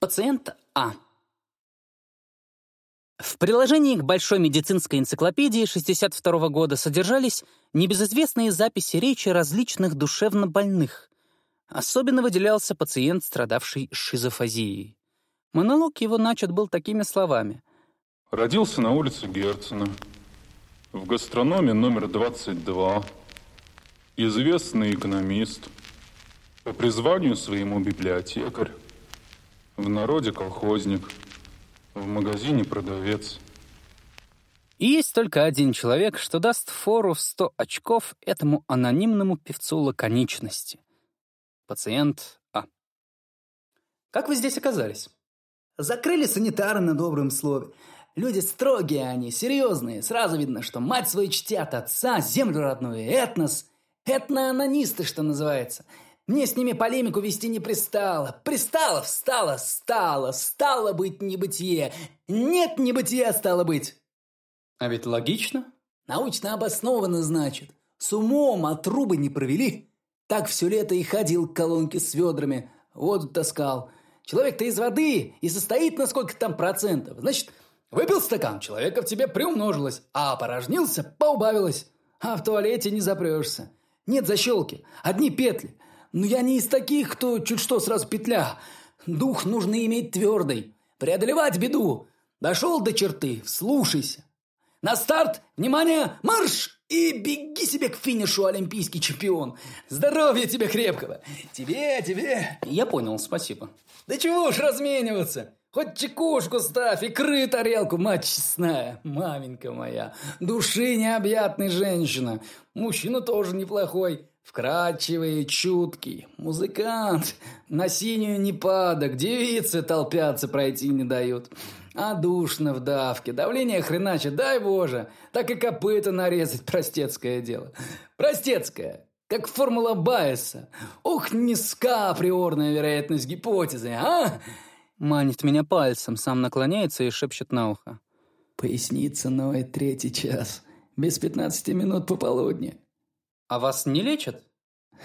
Пациент А. В приложении к Большой медицинской энциклопедии 62 года содержались небезызвестные записи речи различных душевно больных. Особенно выделялся пациент, страдавший шизофазией. Монолог его начат был такими словами. Родился на улице Герцена, в гастрономе номер 22, известный экономист, по призванию своему библиотекарь, в народе колхозник, в магазине продавец. И есть только один человек, что даст фору в 100 очков этому анонимному певцу лаконичности. Пациент А. Как вы здесь оказались? Закрыли санитары на добром слове. Люди строгие они, серьезные. Сразу видно, что мать свою чтят, отца, землю родную, этнос. Этноанонисты, что называется. Мне с ними полемику вести не пристало. Пристало, встало, стало, стало быть небытие. Нет небытия, стало быть. А ведь логично. Научно обоснованно, значит. С умом, а трубы не провели. Так все лето и ходил к колонке с ведрами, воду таскал. Человек-то из воды и состоит на сколько там процентов. Значит, выпил стакан, человека в тебе приумножилось, а опорожнился, поубавилось. А в туалете не запрешься. Нет защелки, одни петли. Но я не из таких, кто чуть что сразу петля. Дух нужно иметь твердый. Преодолевать беду. Дошел до черты, вслушайся. На старт, внимание, марш! И беги себе к финишу, олимпийский чемпион. Здоровья тебе крепкого. Тебе, тебе. Я понял, спасибо. Да чего уж размениваться. Хоть чекушку ставь, икры тарелку, мать честная, маменька моя. Души необъятной женщина. Мужчина тоже неплохой. Вкрадчивый, чуткий, музыкант, на синюю не падок, девицы толпятся, пройти не дают. А душно в давке, давление хреначе, дай боже, так и копыта нарезать простецкое дело. Простецкое, как формула Байеса. Ох, низка априорная вероятность гипотезы, а? Манит меня пальцем, сам наклоняется и шепчет на ухо. Поясница ноет третий час, без пятнадцати минут пополудни. А вас не лечат?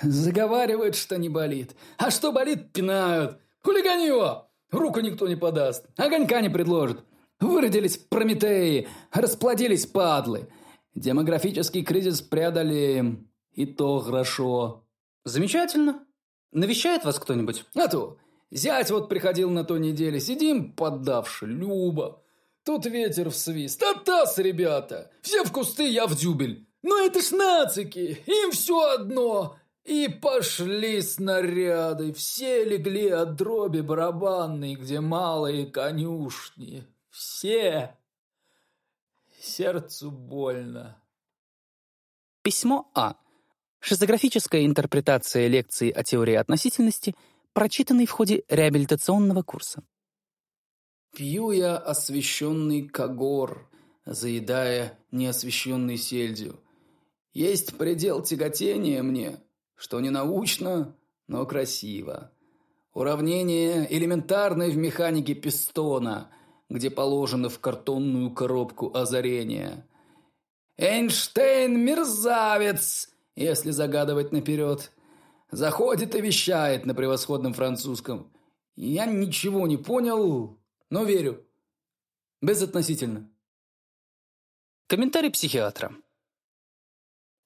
Заговаривают, что не болит. А что болит, пинают. Хулигани его! Руку никто не подаст. Огонька не предложит. Выродились Прометеи, расплодились падлы. Демографический кризис преодолеем. И то хорошо. Замечательно. Навещает вас кто-нибудь? А то. Зять вот приходил на той неделе. Сидим, поддавши, Люба. Тут ветер в свист. А таз, ребята. Все в кусты, я в дюбель. Ну это ж нацики, им все одно. И пошли снаряды, все легли от дроби барабанной, где малые конюшни. Все. Сердцу больно. Письмо А. Шизографическая интерпретация лекции о теории относительности, прочитанной в ходе реабилитационного курса. Пью я освещенный когор, заедая неосвещенный сельдью. Есть предел тяготения мне, что не научно, но красиво. Уравнение элементарное в механике пистона, где положено в картонную коробку озарение. Эйнштейн мерзавец, если загадывать наперед. Заходит и вещает на превосходном французском. Я ничего не понял, но верю. Безотносительно. Комментарий психиатра.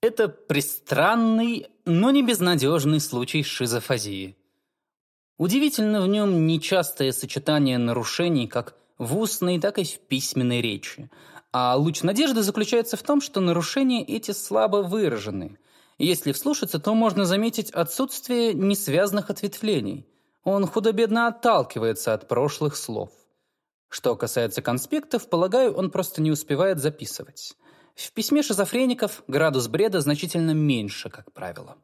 Это пристранный, но не безнадежный случай шизофазии. Удивительно в нем нечастое сочетание нарушений как в устной, так и в письменной речи. А луч надежды заключается в том, что нарушения эти слабо выражены. Если вслушаться, то можно заметить отсутствие несвязанных ответвлений. Он худо-бедно отталкивается от прошлых слов. Что касается конспектов, полагаю, он просто не успевает записывать. В письме шизофреников градус бреда значительно меньше, как правило.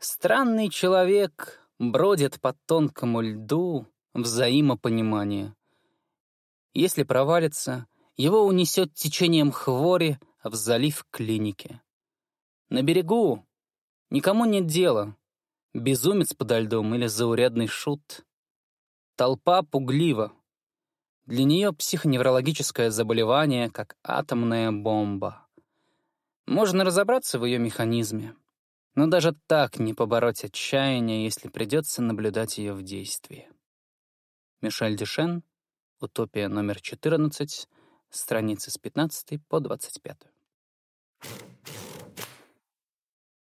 Странный человек бродит по тонкому льду взаимопонимания. Если провалится, его унесет течением хвори в залив клиники. На берегу никому нет дела, безумец подо льдом или заурядный шут. Толпа пуглива, для нее психоневрологическое заболевание как атомная бомба. Можно разобраться в ее механизме. Но даже так не побороть отчаяние, если придется наблюдать ее в действии. Мишель Дюшен, «Утопия номер 14», страницы с 15 по 25.